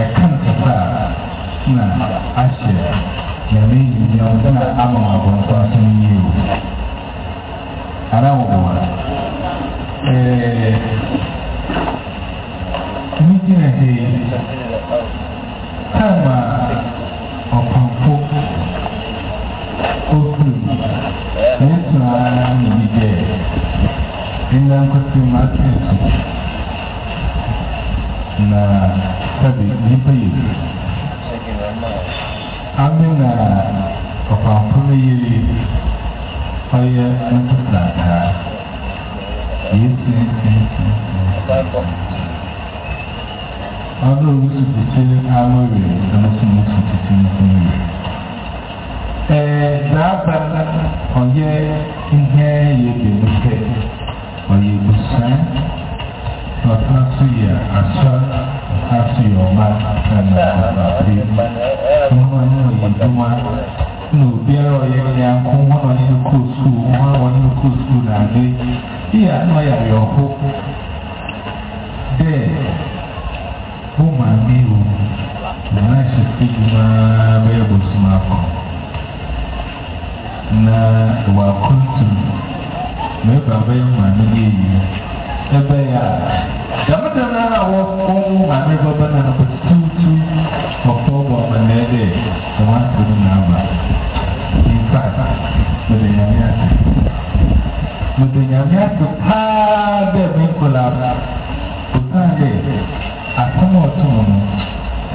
Ɛka no kɛse a na ahyɛ Nyame animuonyam na ama wɔn abɔnsa so no yie o. Anaa wɔboa? Ɛɛ, me gyina ha yi, time a ɔpamfo ofiri mu, Yesu ara na ɔde gyɛɛ. Ɛnna nkosi ma atwe so. Na sɛbe nyimpa yɛ bi. Ame na ɔkwamfo no yere ɔyɛ no ho frankaa. Yesu nsi nsi. Ɔno rusu tsetse ano wer na mo so musu tsetse mo ho wer. Ɛɛ dza aba no ɔyɛ hɛn yɛ bi no pɛ. Ɔyɛ abusua papa so yɛ asɔr asɔyɛɔma na ɔpapayɛ mma no ɔne no yɛ adwuma na obiara a ɔyɛ ne yanko ho na ɔne no kɔ sukuu ho na ɔne no kɔ sukuu na adze yɛ a na ɔyɛ awerɛho dɛ wo maame wɔ mu na na hyɛ adwuma bɛyɛ bosoom akron. Na wɔ akonto mu, mebaa bɛyɛ maame bi ewiei. Ebɛyɛ a, dɛm da no ara a wɔwoo maame babana no batutuutu kɔkɔɔ bɔɔ amanneɛ dɛ, dɛm asɛm no na aba. Infact, meda Nyame ase. Meda Nyame ase paa dɛ me nkola osiandɛ asɛm a ɔtoo no,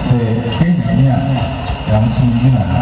sɛ nnkɛyɛ Nyame a, nka moso minngyina ha.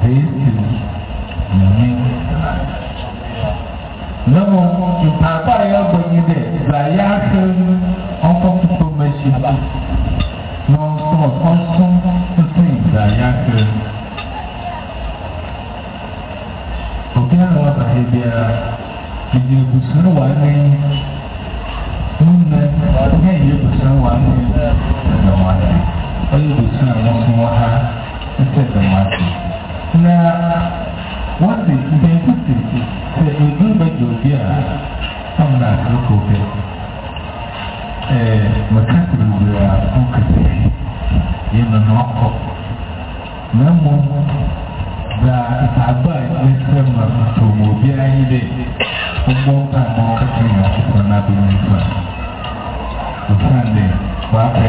Dɛɛdɛɛ Nyame na yɛsomea, na mmom mpaebɔ a yɛbɔ nye dɛ dza yɛahwɛ no ɔnkɔ so kɔ mu esi do, na ɔnso ɔkɔ so nsen dza yɛahwɛ no. Obiara a ɔaba ha biara, medze ebusua no wɔ anan mu. Mo ndɛ hɛn yɛ ebusua wɔ anan mu na wɔahyɛ. Ɔyɛ ebusua a moso wɔ ha hyɛ dɛm ase. Na wɔse mpɛn pii sɛ edur bɛgye obi a, ɔma no asɛm kor pɛ, Ɛɛ, mekã sɛ beberee a, ɔnnkɛsɛ hwee, yɛ no na ɔakɔ. Na mbom dza mpaabɔ a yɛsrɛ ma nsoromma obiara nye dɛ ɔmbɔ mpaa ma ɔnkɛsɛ Nyankopɔn n'adom nyimfa, osiandɛ ɔapɛ.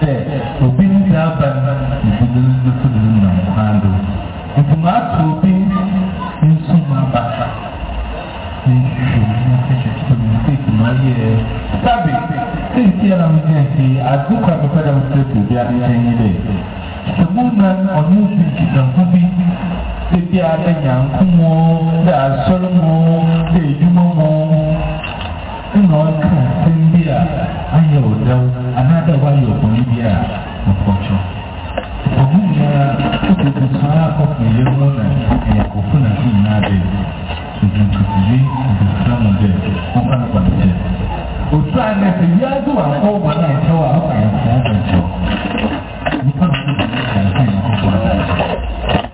Sɛ obi ne Durban dzi no ndzefo no nam kwan do, ntsi mato obi nsu maba ha na ehwehwɛ mu na sɛ hwɛ sɛ mistake na ɔyɛɛ. Sabi, siesiara migyina ha yi, adze kor a mepɛ dɛ meserɛ fi obiara nkyɛn nye dɛ, sɛ mo nuan ɔnye obi nkitaho bi dɛ bi a dɛ nyɛnko mu o, dɛ asɔr mu o, dɛ edwuma mu o, Nna ɔnnka asɛm bi a ayɛ wo dɛw anaadɛ ɔayɛ wo bɔn bi a, mpɔkyɔ. Bɔ mu nyinara ogugu so ara kɔpem yer no na anyɛnkofo na ne nyina dɛ odzi nkotodwe dze serɛ no dɛ ɔmfa no bɔnkyɛ. Osiandɛ sɛ wiadze ɔammfa wo bɔn annkyɛ wo a, ɔmma yɛmmfa wo bɔn nkyɛ wo. Nyimpa mpo bɔn yɛ a, ɔnnkã Nyankopɔn ho asɛm.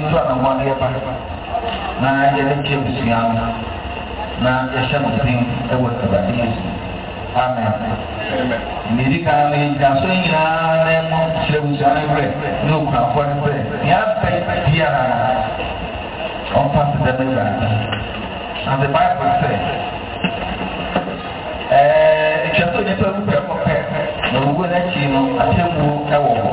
nso a na wɔn adeɛ ba na yɛde kyɛ busua no na yɛhyɛ no den wɔ awurade yesu amen medi kan no gyinaso nyinaa na ɛmo kyerɛ busua no berɛ ne okurafoɔ no berɛ nea bɛ biara ɔmfa se dɛ no awurade na the bible sɛ ɛtwa sɛ onipa wu prɛkɔ pɛ na owuo no akyi no atemmuo wɔ hɔ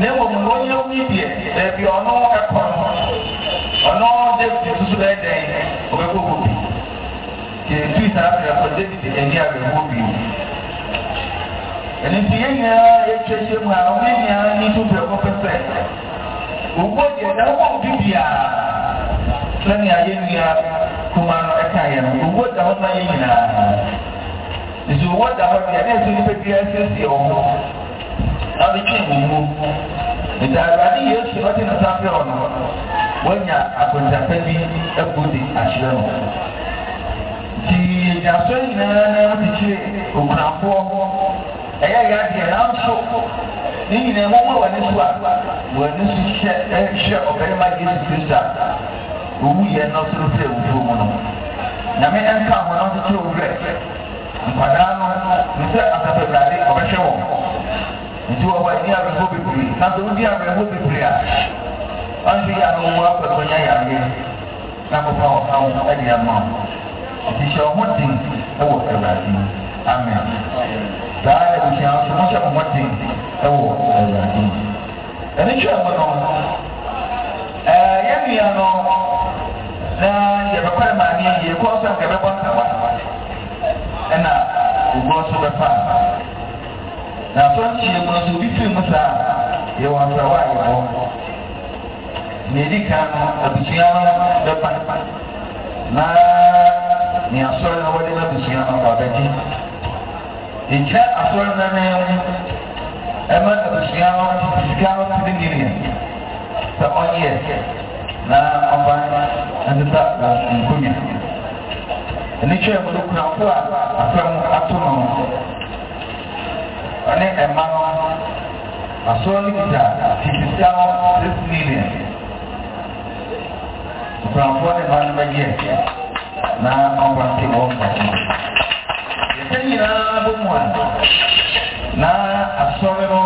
Na mmom nea ɔyɛ wo yi deɛ, baabi a ɔno kɔ no, ɔno Dawid nso so bɛyɛ dɛn? Ɔbɛkɔ hɔ bi. Nti ɛfiri saa berɛ so, Dawid anni awerɛhoɔ bio. Ɛno nti yɛn nyinaa yɛtwa hyia mu a, wɔn nyinaa ani so prɛko pɛ sɛ owuo deɛ na wɔ obi biara sɛnea yɛn nua kuma no ɛka yɛn no owuo da hɔ ma yɛn nyinaa nso owuo da hɔ deɛ ɛna ɛso nipa biara siesie wɔn ho Na metwee me mu, medaa Awurade Yesu a ɔde ne nsa frɛ wo no, woanya akontapa bi abu de akyerɛ no. Nti yɛgyina so nyinaa na wokyekyere okunafoɔ ho, ɛyɛ yɛ adeɛ nanso ne nyinaa mu ma wɔn ani so a wɔn ani so hyɛ ɛhwɛ ɔbarima Yesu Kristo a owu yɛn na ɔsoro fɛ wufuo mu no. Nyame nka ho na ɔkyekyere wo werɛ. Nkwadaa no nim sɛ Asafo Awurade ɔbɛhwɛ wɔn, nti wɔwɔ ani awerɛhoɔ bebree. Na sɛ wodi awerɛhoɔ bebree a, ɔnhwɛ yie a na wɔn akɔ so anya yareɛ na akɔfa ɔhaw de ama wo. Nti hyɛ wo ho den wɔ Awurade mu. Amen. Saa abusua nso mohyɛ mo ho den wɔ Awurade mu. Ɛno twa mu no, ɛɛ yɛn nua no na yɛ bɛkɔre maa ne yie kɔɔ sɛ nka bɛbɔ ntawa ɛna oguɔ so bɛfa na asɔnkyie mu nso obi firi mu saa yɛwɔ ntawa a yɛbɔ nea ɛdi kan no abusua no bɛba na nea asɔre no wɔde no abusua no ɔbɛgye ɛgyina asɔre no nan mu Ɛma abusua no tete sika no three million sɛ ɔnyɛ na ɔmfa nsesa wɔn nkonnwa. Ɛne kyerɛ mu no kurafo a afɛm ato no ɔne ɛma no asoɔ no kita tete sika no six million. Ɔsramfoɔ ne ba no bɛgye aseɛ na ɔnkwante wɔn nkɔso. Yɛsɛ nyinaa bɔ mu a na asɔre no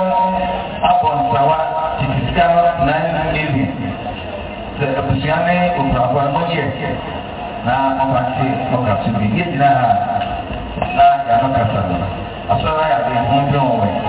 abɔ nsawa tete sika no nan ebi sɛ abusua ne ɔsramfoɔ no mogye aseɛ na ɔnkwante ɔka so bi. Yɛ gyina ha na yɛano kasa no. Asɔre ayɛ adeɛ ho dwen wɔn.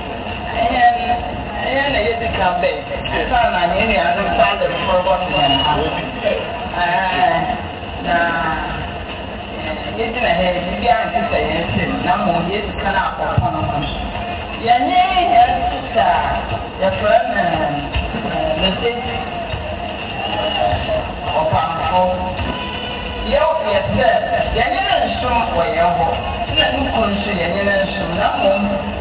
Hɛn, hɛn na yedzi kan bɛ, ansaana hɛn nuanom Father fofor bɔto hɛn ha. Na yegyina hɛn biribiara nnsesa hɛn nsamu, na mbom yedzi kan akɔ pon no ho. Yɛnye hɛn sista a yɛfrɛ no Mercedes ɔpamfo, yɛwɔ yɛ sɛ yɛnye no nsom wɔ hɛn hɔ, nna no kun so yɛnye no nsom, na mbom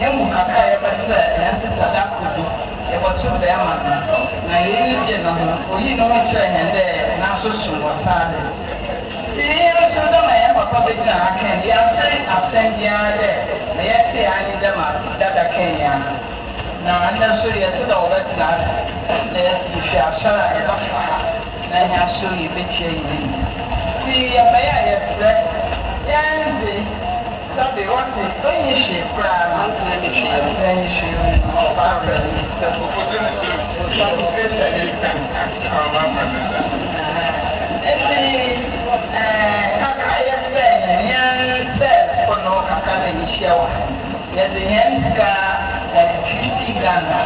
Yɛn mu kakra a yɛpɛ sɛ yɛn sesa da kor bi yɛbɔto bɛrima no, na hɛn enyi gye no ho. Oyii noho kyerɛɛ hɛn dɛ n'asoso wɔ Sardes. Ntsi hɛn so dɛ ma hɛn papa begyina ha kã yi, yɛammfir asɛm biara dɛ ma yɛtsee anyen dɛ ma dada kã yi ara. Na ndɛ so yɛtse dɛ wɔbɛtsena ase dɛ yefi asɔr a yɛbɛfa ha, na hɛn so yebetua hɛn nnwuma. Ntsi yɛbɛyɛ a yɛserɛ, yɛnndze. Sɛdeɛ ɔte, ɔnyi hwee koraa no, na nyi hwee mu ɔbabrɛ no. Enti kakrayɛ sɛ yɛn sɛɛlfo no kakra na yɛhyia wɔ ha. Yɛde yɛn sika fifty Ghana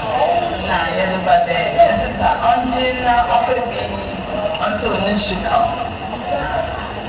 na yɛde ba dɛ yɛn sista ɔngye na ɔfa bi ɔntew ne nsu ka ho.